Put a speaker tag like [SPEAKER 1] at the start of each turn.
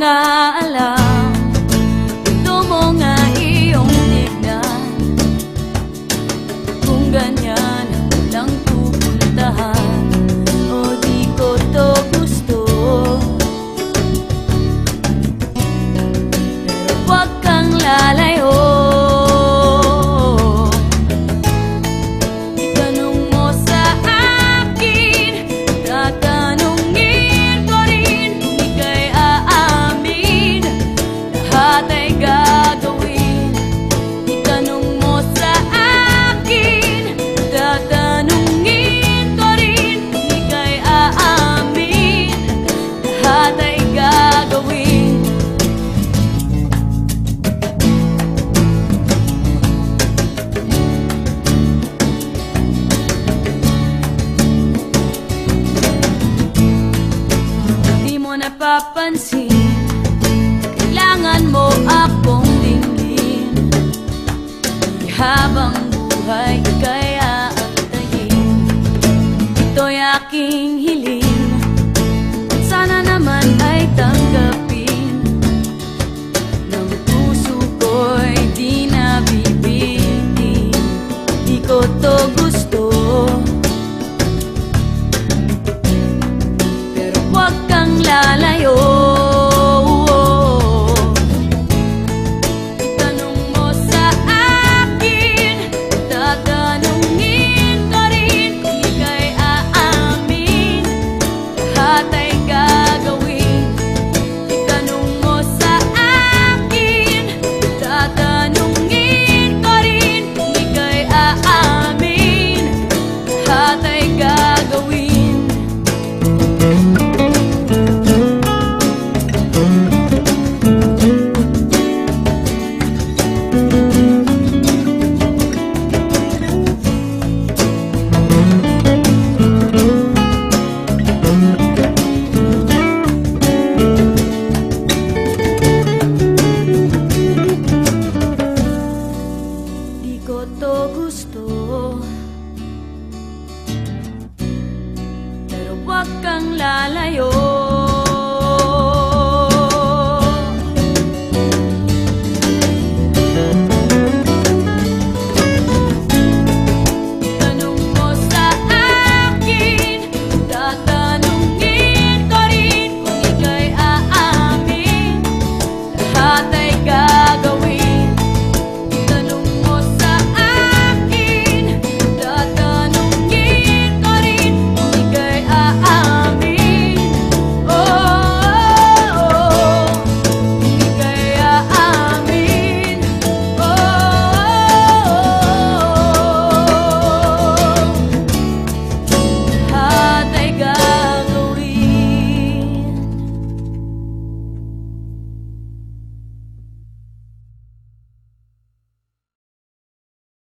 [SPEAKER 1] nga alam. Gusto mo nga iyong tignan Kung ganyan napapansin Kailangan mo akong dinggin Di habang buhay ika'y aantayin Ito'y aking hiling. Sana naman ay tanggapin. Ng puso ko'y di nabibitin Di ko to gusto gusto Pero wag kang lalayo